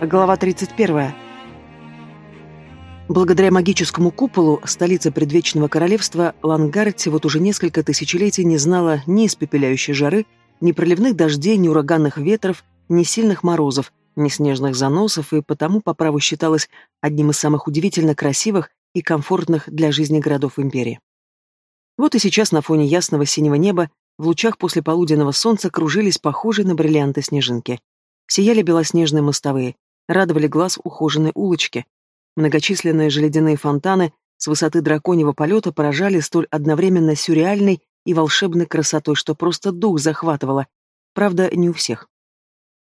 Глава 31. Благодаря магическому куполу столица предвечного королевства Лангарти вот уже несколько тысячелетий не знала ни испепеляющей жары, ни проливных дождей, ни ураганных ветров, ни сильных морозов, ни снежных заносов, и потому по праву считалась одним из самых удивительно красивых и комфортных для жизни городов империи. Вот и сейчас на фоне ясного синего неба в лучах послеполуденного солнца кружились похожие на бриллианты снежинки. Сияли белоснежные мостовые, радовали глаз ухоженной улочки. Многочисленные железяные фонтаны с высоты драконьего полета поражали столь одновременно сюрреальной и волшебной красотой, что просто дух захватывало. Правда, не у всех.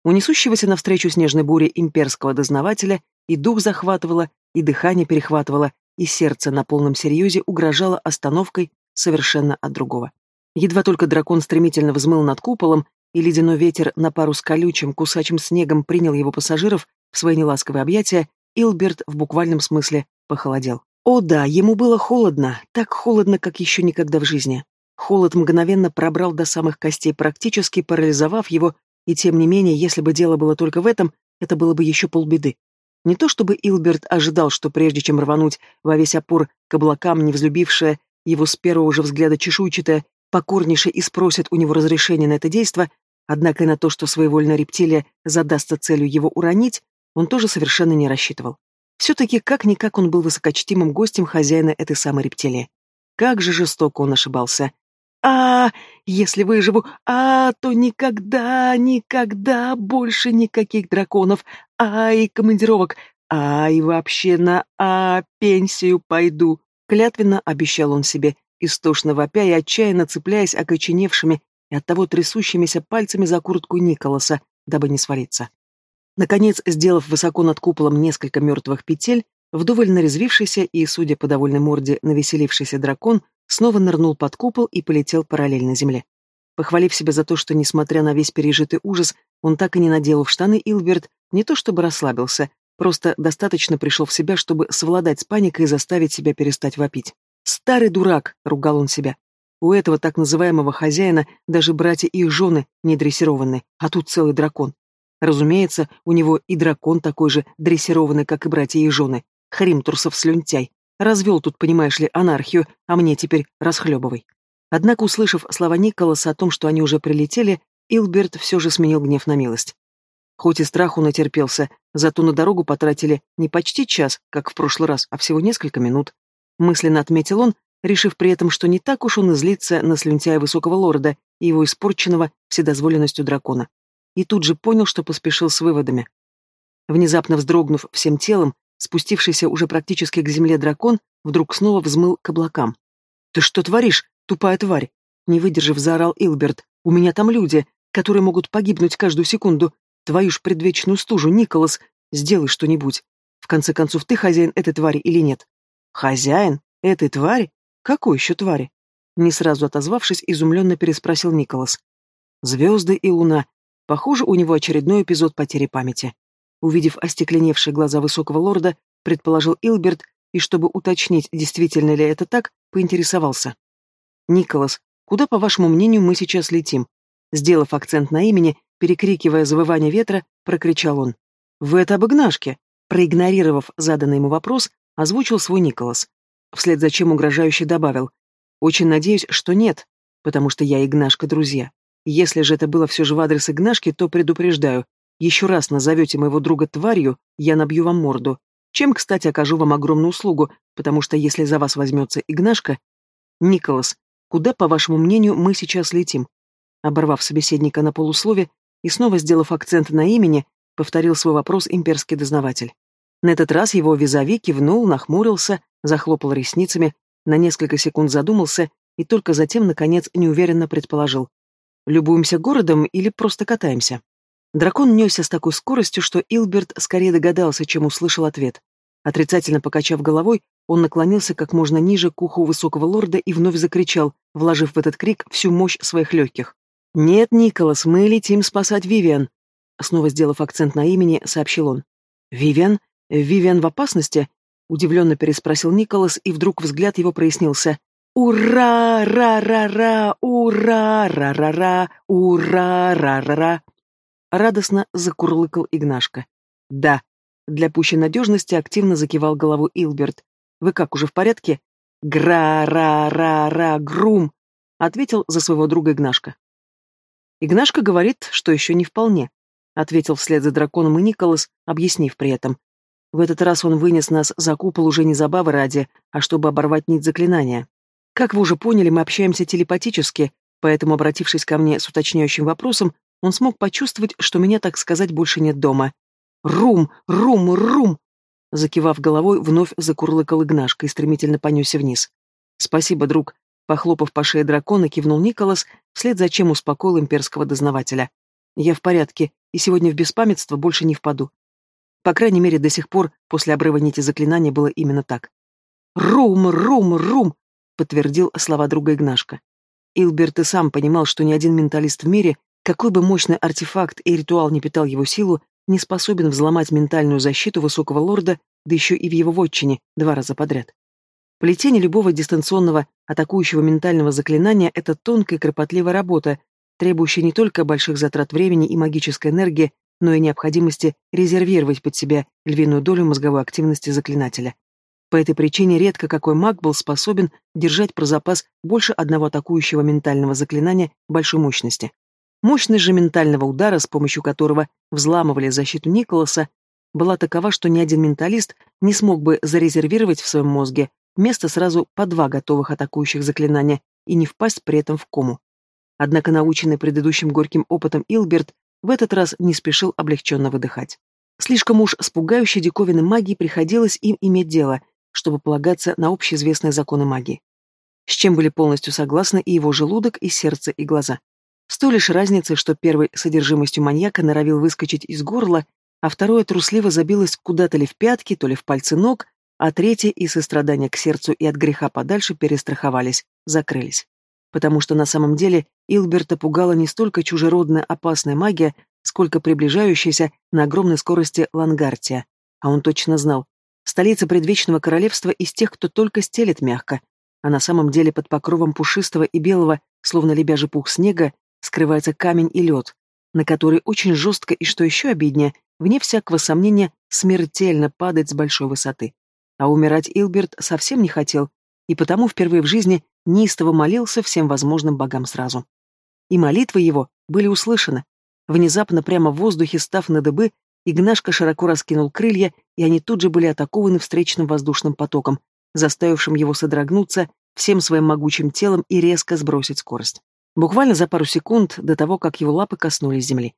У несущегося навстречу снежной буре имперского дознавателя и дух захватывало, и дыхание перехватывало, и сердце на полном серьезе угрожало остановкой совершенно от другого. Едва только дракон стремительно взмыл над куполом, и ледяной ветер на пару с колючим, кусачим снегом принял его пассажиров в свои неласковые объятия, Илберт в буквальном смысле похолодел. О да, ему было холодно, так холодно, как еще никогда в жизни. Холод мгновенно пробрал до самых костей, практически парализовав его, и тем не менее, если бы дело было только в этом, это было бы еще полбеды. Не то чтобы Илберт ожидал, что прежде чем рвануть во весь опор к облакам, не взлюбившая его с первого же взгляда чешуйчатая, покорнейше и спросит у него разрешения на это действо, однако и на то, что своевольная рептилия задастся целью его уронить, он тоже совершенно не рассчитывал. Все-таки как-никак он был высокочтимым гостем хозяина этой самой рептилии. Как же жестоко он ошибался. А, если выживу, а, то никогда, никогда больше никаких драконов, а, и командировок, а, и вообще на а, пенсию пойду. Клятвенно обещал он себе, истошно вопя и отчаянно цепляясь окоченевшими и оттого трясущимися пальцами за куртку Николаса, дабы не свалиться. Наконец, сделав высоко над куполом несколько мертвых петель, вдоволь нарезвившийся и, судя по довольной морде, навеселившийся дракон снова нырнул под купол и полетел параллельно земле. Похвалив себя за то, что, несмотря на весь пережитый ужас, он так и не надел в штаны, Илберт не то чтобы расслабился, просто достаточно пришел в себя, чтобы совладать с паникой и заставить себя перестать вопить. «Старый дурак!» — ругал он себя. У этого так называемого хозяина даже братья и их жены не дрессированы, а тут целый дракон. Разумеется, у него и дракон такой же дрессированный, как и братья и жены. Хримтурсов слюнтяй. Развел тут, понимаешь ли, анархию, а мне теперь расхлебывай. Однако, услышав слова Николаса о том, что они уже прилетели, Илберт все же сменил гнев на милость. Хоть и страху натерпелся, зато на дорогу потратили не почти час, как в прошлый раз, а всего несколько минут. Мысленно отметил он, решив при этом, что не так уж он излится на слюнтяя высокого лорда и его испорченного вседозволенностью дракона и тут же понял, что поспешил с выводами. Внезапно вздрогнув всем телом, спустившийся уже практически к земле дракон вдруг снова взмыл к облакам. «Ты что творишь, тупая тварь?» Не выдержав, заорал Илберт. «У меня там люди, которые могут погибнуть каждую секунду. Твою ж предвечную стужу, Николас, сделай что-нибудь. В конце концов, ты хозяин этой твари или нет?» «Хозяин? Этой твари? Какой еще твари?» Не сразу отозвавшись, изумленно переспросил Николас. «Звезды и луна, Похоже, у него очередной эпизод потери памяти. Увидев остекленевшие глаза высокого лорда, предположил Илберт, и чтобы уточнить, действительно ли это так, поинтересовался. «Николас, куда, по вашему мнению, мы сейчас летим?» Сделав акцент на имени, перекрикивая завывание ветра, прокричал он. «В это обыгнашке!» Проигнорировав заданный ему вопрос, озвучил свой Николас. Вслед за чем угрожающе добавил. «Очень надеюсь, что нет, потому что я и Гнашка друзья. Если же это было все же в адрес Игнашки, то предупреждаю. Еще раз назовете моего друга тварью, я набью вам морду. Чем, кстати, окажу вам огромную услугу, потому что если за вас возьмется Игнашка... Николас, куда, по вашему мнению, мы сейчас летим? Оборвав собеседника на полуслове и снова сделав акцент на имени, повторил свой вопрос имперский дознаватель. На этот раз его визави кивнул, нахмурился, захлопал ресницами, на несколько секунд задумался и только затем, наконец, неуверенно предположил. Любуемся городом или просто катаемся? Дракон несся с такой скоростью, что Илберт скорее догадался, чем услышал ответ. Отрицательно покачав головой, он наклонился как можно ниже к уху высокого лорда и вновь закричал, вложив в этот крик всю мощь своих легких. «Нет, Николас, мы летим спасать Вивиан!» Снова сделав акцент на имени, сообщил он. «Вивиан? Вивиан в опасности?» Удивленно переспросил Николас, и вдруг взгляд его прояснился. «Ура! Ра-ра-ра! Ура! Ра-ра-ра! Ура! Ра-ра-ра!» Радостно закурлыкал Игнашка. Да. Для пущей надежности активно закивал голову Илберт. Вы как, уже в порядке? Гра-ра-ра-ра-грум, ответил за своего друга Игнашка. Игнашка говорит, что еще не вполне, ответил вслед за драконом и Николас, объяснив при этом. В этот раз он вынес нас за купол уже не забавы ради, а чтобы оборвать нить заклинания. Как вы уже поняли, мы общаемся телепатически, поэтому, обратившись ко мне с уточняющим вопросом, он смог почувствовать, что меня, так сказать, больше нет дома. «Рум! Рум! Рум!» Закивав головой, вновь закурлыкал Игнашка и стремительно понесся вниз. «Спасибо, друг», — похлопав по шее дракона, кивнул Николас, вслед за чем успокоил имперского дознавателя. «Я в порядке, и сегодня в беспамятство больше не впаду». По крайней мере, до сих пор после обрыва нити заклинания было именно так. «Рум! Рум! Рум!» — подтвердил слова друга Игнашка. Илберт и сам понимал, что ни один менталист в мире, какой бы мощный артефакт и ритуал не питал его силу, не способен взломать ментальную защиту высокого лорда, да еще и в его вотчине, два раза подряд. Плетение любого дистанционного атакующего ментального заклинания – это тонкая и кропотливая работа, требующая не только больших затрат времени и магической энергии, но и необходимости резервировать под себя львиную долю мозговой активности заклинателя. По этой причине редко какой маг был способен держать про запас больше одного атакующего ментального заклинания большой мощности. Мощность же ментального удара, с помощью которого взламывали защиту Николаса, была такова, что ни один менталист не смог бы зарезервировать в своем мозге место сразу по два готовых атакующих заклинания и не впасть при этом в кому. Однако наученный предыдущим горьким опытом Илберт в этот раз не спешил облегченно выдыхать. Слишком уж с пугающей диковинной магией приходилось им иметь дело, чтобы полагаться на общеизвестные законы магии. С чем были полностью согласны и его желудок, и сердце, и глаза. С той лишь разницей, что первый содержимостью маньяка норовил выскочить из горла, а второе трусливо забилось куда-то ли в пятки, то ли в пальцы ног, а третье из сострадания к сердцу и от греха подальше перестраховались, закрылись. Потому что на самом деле Илберта пугала не столько чужеродная опасная магия, сколько приближающаяся на огромной скорости Лангартия. А он точно знал, столица предвечного королевства из тех, кто только стелет мягко, а на самом деле под покровом пушистого и белого, словно лебяжий пух снега, скрывается камень и лед, на который очень жестко и, что еще обиднее, вне всякого сомнения, смертельно падать с большой высоты. А умирать Илберт совсем не хотел, и потому впервые в жизни неистово молился всем возможным богам сразу. И молитвы его были услышаны. Внезапно прямо в воздухе, став на дыбы, Игнашка широко раскинул крылья, и они тут же были атакованы встречным воздушным потоком, заставившим его содрогнуться всем своим могучим телом и резко сбросить скорость. Буквально за пару секунд до того, как его лапы коснулись земли.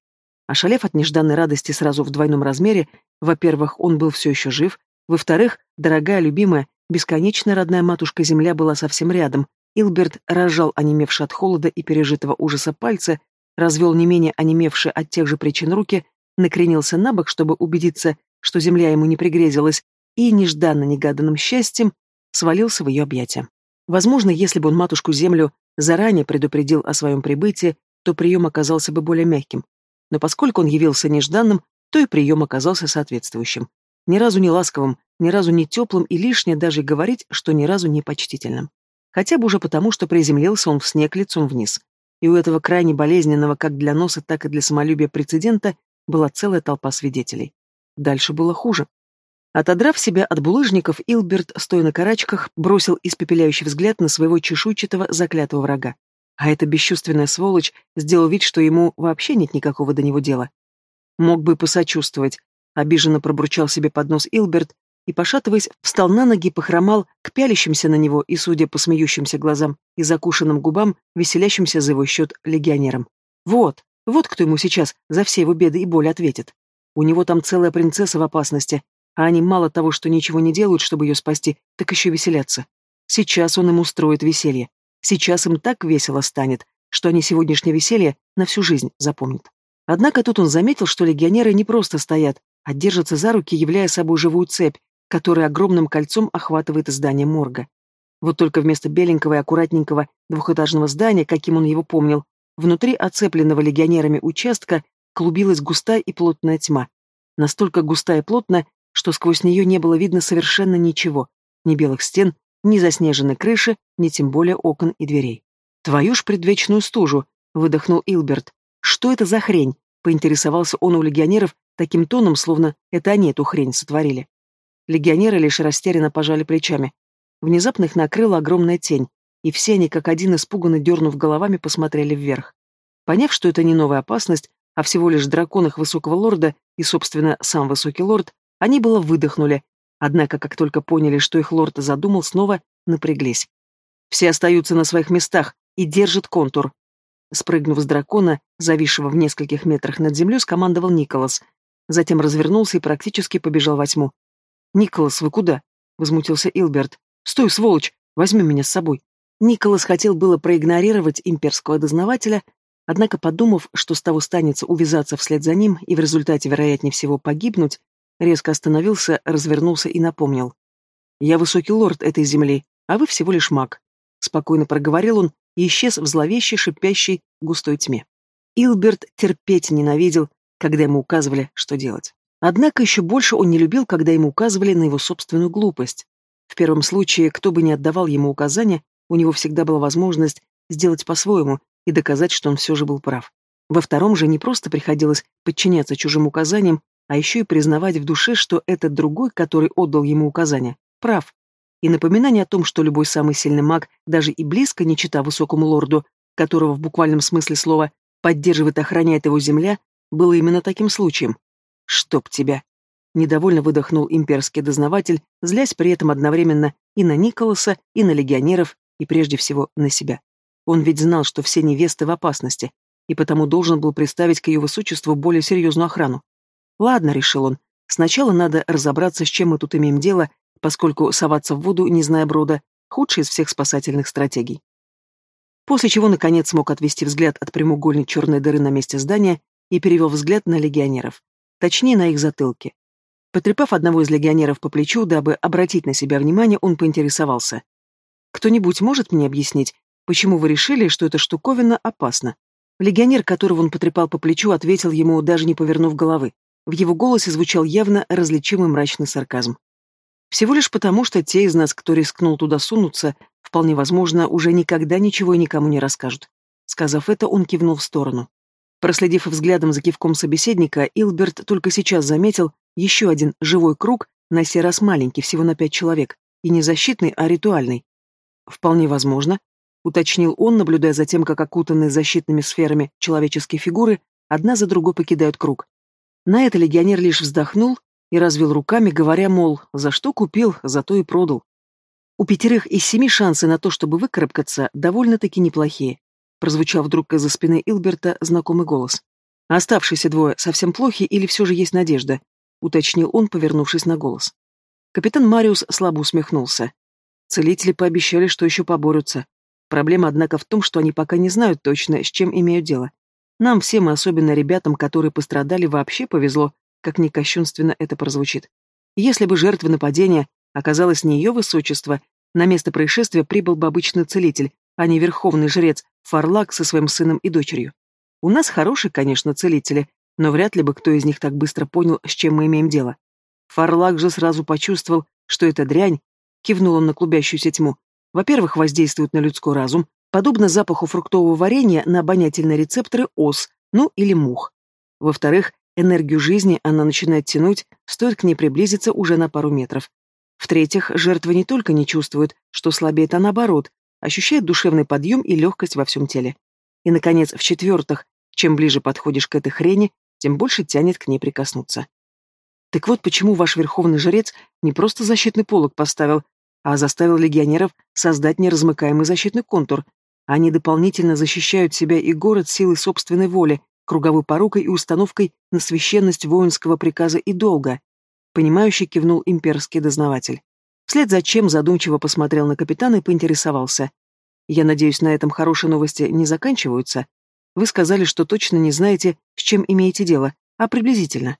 Ошалев от нежданной радости сразу в двойном размере, во-первых, он был все еще жив, во-вторых, дорогая, любимая, бесконечно родная матушка-земля была совсем рядом. Илберт разжал онемевшие от холода и пережитого ужаса пальцы, развел не менее онемевшие от тех же причин руки, накренился на бок, чтобы убедиться, что земля ему не пригрезилась, и нежданно-негаданным счастьем свалился в ее объятия. Возможно, если бы он матушку-землю заранее предупредил о своем прибытии, то прием оказался бы более мягким. Но поскольку он явился нежданным, то и прием оказался соответствующим. Ни разу не ласковым, ни разу не теплым и лишнее даже говорить, что ни разу не почтительным. Хотя бы уже потому, что приземлился он в снег лицом вниз. И у этого крайне болезненного как для носа, так и для самолюбия прецедента была целая толпа свидетелей. Дальше было хуже. Отодрав себя от булыжников, Илберт, стоя на карачках, бросил испепеляющий взгляд на своего чешуйчатого заклятого врага. А эта бесчувственная сволочь сделал вид, что ему вообще нет никакого до него дела. Мог бы посочувствовать. Обиженно пробурчал себе под нос Илберт и, пошатываясь, встал на ноги и похромал к пялящимся на него и, судя по смеющимся глазам и закушенным губам, веселящимся за его счет легионерам. Вот, вот кто ему сейчас за все его беды и боль ответит. У него там целая принцесса в опасности, а они мало того, что ничего не делают, чтобы ее спасти, так еще веселятся. Сейчас он им устроит веселье. Сейчас им так весело станет, что они сегодняшнее веселье на всю жизнь запомнят. Однако тут он заметил, что легионеры не просто стоят, а держатся за руки, являя собой живую цепь, которая огромным кольцом охватывает здание морга. Вот только вместо беленького и аккуратненького двухэтажного здания, каким он его помнил, внутри оцепленного легионерами участка клубилась густая и плотная тьма. Настолько густая и плотная, что сквозь нее не было видно совершенно ничего, ни белых стен, ни заснеженной крыши, ни тем более окон и дверей. «Твою ж предвечную стужу!» — выдохнул Илберт. «Что это за хрень?» — поинтересовался он у легионеров, таким тоном, словно это они эту хрень сотворили. Легионеры лишь растерянно пожали плечами. Внезапно их накрыла огромная тень, и все они, как один испуганно дернув головами, посмотрели вверх. Поняв, что это не новая опасность, а всего лишь дракон их высокого лорда и, собственно, сам высокий лорд, они было выдохнули, однако, как только поняли, что их лорд задумал, снова напряглись. Все остаются на своих местах и держат контур. Спрыгнув с дракона, зависшего в нескольких метрах над землей, скомандовал Николас. Затем развернулся и практически побежал во тьму. «Николас, вы куда?» — возмутился Илберт. «Стой, сволочь! Возьми меня с собой!» Николас хотел было проигнорировать имперского дознавателя, однако, подумав, что с того станется увязаться вслед за ним и в результате, вероятнее всего, погибнуть, резко остановился, развернулся и напомнил. «Я высокий лорд этой земли, а вы всего лишь маг», — спокойно проговорил он и исчез в зловещей, шипящей, густой тьме. Илберт терпеть ненавидел, когда ему указывали, что делать. Однако еще больше он не любил, когда ему указывали на его собственную глупость. В первом случае, кто бы ни отдавал ему указания, у него всегда была возможность сделать по-своему и доказать, что он все же был прав. Во втором же не просто приходилось подчиняться чужим указаниям, а еще и признавать в душе, что этот другой, который отдал ему указания, прав. И напоминание о том, что любой самый сильный маг, даже и близко не чита высокому лорду, которого в буквальном смысле слова поддерживает и охраняет его земля, было именно таким случаем. «Чтоб тебя!» Недовольно выдохнул имперский дознаватель, злясь при этом одновременно и на Николаса, и на легионеров, и прежде всего на себя. Он ведь знал, что все невесты в опасности, и потому должен был представить к ее высочеству более серьезную охрану. Ладно, решил он, сначала надо разобраться, с чем мы тут имеем дело, поскольку соваться в воду, не зная брода, худшая из всех спасательных стратегий. После чего, наконец, смог отвести взгляд от прямоугольной черной дыры на месте здания и перевел взгляд на легионеров. Точнее, на их затылки. Потрепав одного из легионеров по плечу, дабы обратить на себя внимание, он поинтересовался. Кто-нибудь может мне объяснить, почему вы решили, что эта штуковина опасна? Легионер, которого он потрепал по плечу, ответил ему, даже не повернув головы. В его голосе звучал явно различимый мрачный сарказм. Всего лишь потому, что те из нас, кто рискнул туда сунуться, вполне возможно, уже никогда ничего и никому не расскажут. Сказав это, он кивнул в сторону. Проследив взглядом за кивком собеседника, Илберт только сейчас заметил еще один живой круг, на сей раз маленький, всего на пять человек, и не защитный, а ритуальный. Вполне возможно, уточнил он, наблюдая за тем, как окутанные защитными сферами человеческие фигуры одна за другой покидают круг. На это легионер лишь вздохнул и развел руками, говоря, мол, за что купил, зато и продал. У пятерых из семи шансы на то, чтобы выкарабкаться, довольно-таки неплохие. Прозвучал вдруг из-за спины Илберта знакомый голос. оставшиеся двое совсем плохи или все же есть надежда? Уточнил он, повернувшись на голос. Капитан Мариус слабо усмехнулся. Целители пообещали, что еще поборются. Проблема, однако, в том, что они пока не знают точно, с чем имеют дело. Нам всем, и особенно ребятам, которые пострадали, вообще повезло, как ни кощунственно это прозвучит. Если бы жертва нападения оказалась не ее высочество, на место происшествия прибыл бы обычный целитель, а не верховный жрец Фарлак со своим сыном и дочерью. У нас хорошие, конечно, целители, но вряд ли бы кто из них так быстро понял, с чем мы имеем дело. Фарлак же сразу почувствовал, что эта дрянь кивнул он на клубящуюся тьму, во-первых, воздействует на людской разум, подобно запаху фруктового варенья на обонятельные рецепторы ос, ну или мух. Во-вторых, энергию жизни она начинает тянуть, стоит к ней приблизиться уже на пару метров. В-третьих, жертва не только не чувствует, что слабеет, а наоборот, ощущает душевный подъем и легкость во всем теле. И, наконец, в-четвертых, чем ближе подходишь к этой хрени, тем больше тянет к ней прикоснуться. Так вот почему ваш верховный жрец не просто защитный полог поставил, а заставил легионеров создать неразмыкаемый защитный контур. Они дополнительно защищают себя и город силой собственной воли, круговой порукой и установкой на священность воинского приказа и долга. Понимающий кивнул имперский дознаватель. Вслед за чем задумчиво посмотрел на капитана и поинтересовался. «Я надеюсь, на этом хорошие новости не заканчиваются? Вы сказали, что точно не знаете, с чем имеете дело, а приблизительно».